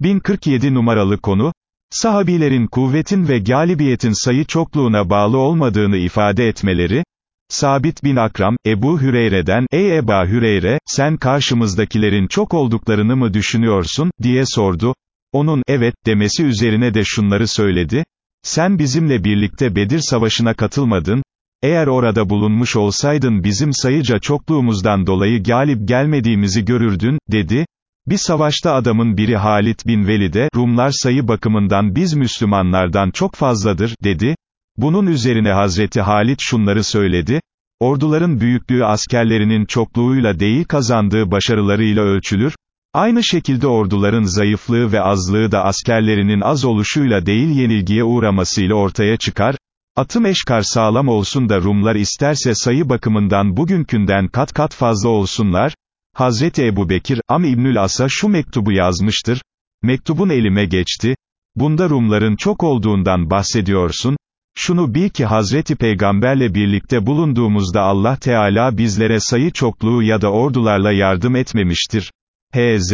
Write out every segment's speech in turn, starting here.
1047 numaralı konu, sahabilerin kuvvetin ve galibiyetin sayı çokluğuna bağlı olmadığını ifade etmeleri, Sabit bin Akram, Ebu Hüreyre'den, ey Eba Hüreyre, sen karşımızdakilerin çok olduklarını mı düşünüyorsun, diye sordu. Onun, evet, demesi üzerine de şunları söyledi, sen bizimle birlikte Bedir Savaşı'na katılmadın, eğer orada bulunmuş olsaydın bizim sayıca çokluğumuzdan dolayı galip gelmediğimizi görürdün, dedi. Bir savaşta adamın biri Halit bin Velid'e, Rumlar sayı bakımından biz Müslümanlardan çok fazladır, dedi. Bunun üzerine Hazreti Halit şunları söyledi, orduların büyüklüğü askerlerinin çokluğuyla değil kazandığı başarılarıyla ölçülür, aynı şekilde orduların zayıflığı ve azlığı da askerlerinin az oluşuyla değil yenilgiye uğramasıyla ortaya çıkar, atım eşkar sağlam olsun da Rumlar isterse sayı bakımından bugünkünden kat kat fazla olsunlar, Hazreti Ebu Bekir, Am İbnül As'a şu mektubu yazmıştır, mektubun elime geçti, bunda Rumların çok olduğundan bahsediyorsun, şunu bil ki Hazreti Peygamberle birlikte bulunduğumuzda Allah Teala bizlere sayı çokluğu ya da ordularla yardım etmemiştir. H.Z.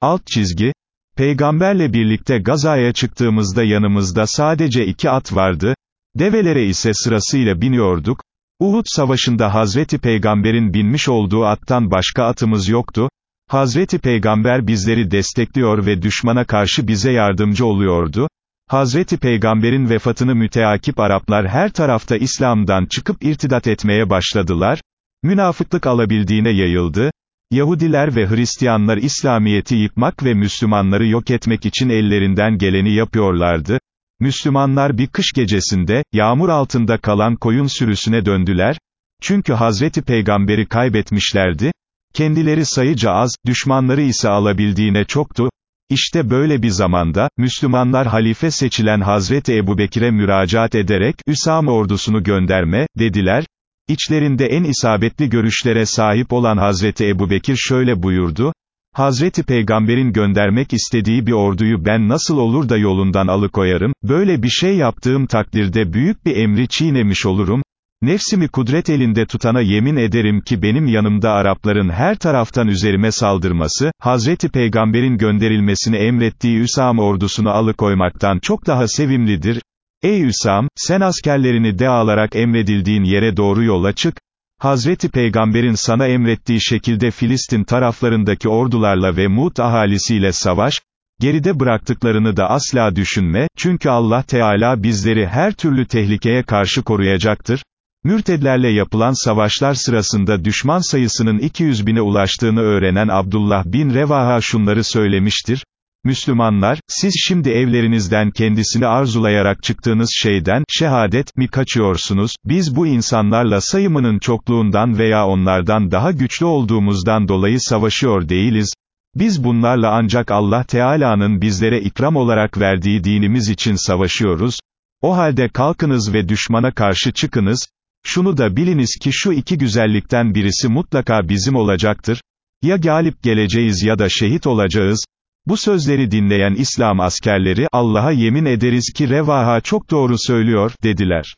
Alt çizgi, Peygamberle birlikte gazaya çıktığımızda yanımızda sadece iki at vardı, develere ise sırasıyla biniyorduk, Uhud savaşında Hazreti Peygamber'in binmiş olduğu attan başka atımız yoktu, Hazreti Peygamber bizleri destekliyor ve düşmana karşı bize yardımcı oluyordu, Hazreti Peygamber'in vefatını müteakip Araplar her tarafta İslam'dan çıkıp irtidat etmeye başladılar, münafıklık alabildiğine yayıldı, Yahudiler ve Hristiyanlar İslamiyet'i yıkmak ve Müslümanları yok etmek için ellerinden geleni yapıyorlardı, Müslümanlar bir kış gecesinde, yağmur altında kalan koyun sürüsüne döndüler, çünkü Hazreti Peygamber'i kaybetmişlerdi, kendileri sayıca az, düşmanları ise alabildiğine çoktu, İşte böyle bir zamanda, Müslümanlar halife seçilen Hazreti Ebubekir'e müracaat ederek, Üsam ordusunu gönderme, dediler, İçlerinde en isabetli görüşlere sahip olan Hazreti Ebubekir şöyle buyurdu, Hazreti Peygamber'in göndermek istediği bir orduyu ben nasıl olur da yolundan alıkoyarım, böyle bir şey yaptığım takdirde büyük bir emri çiğnemiş olurum, nefsimi kudret elinde tutana yemin ederim ki benim yanımda Arapların her taraftan üzerime saldırması, Hazreti Peygamber'in gönderilmesini emrettiği Üsam ordusunu alıkoymaktan çok daha sevimlidir, Ey Üsam, sen askerlerini de alarak emredildiğin yere doğru yola çık, Hazreti Peygamber'in sana emrettiği şekilde Filistin taraflarındaki ordularla ve Mut ahalisiyle savaş, geride bıraktıklarını da asla düşünme, çünkü Allah Teala bizleri her türlü tehlikeye karşı koruyacaktır. Mürtedlerle yapılan savaşlar sırasında düşman sayısının 200 bine ulaştığını öğrenen Abdullah bin Revaha şunları söylemiştir, Müslümanlar, siz şimdi evlerinizden kendisini arzulayarak çıktığınız şeyden, şehadet, mi kaçıyorsunuz, biz bu insanlarla sayımının çokluğundan veya onlardan daha güçlü olduğumuzdan dolayı savaşıyor değiliz, biz bunlarla ancak Allah Teala'nın bizlere ikram olarak verdiği dinimiz için savaşıyoruz, o halde kalkınız ve düşmana karşı çıkınız, şunu da biliniz ki şu iki güzellikten birisi mutlaka bizim olacaktır, ya galip geleceğiz ya da şehit olacağız, bu sözleri dinleyen İslam askerleri, Allah'a yemin ederiz ki Revaha çok doğru söylüyor, dediler.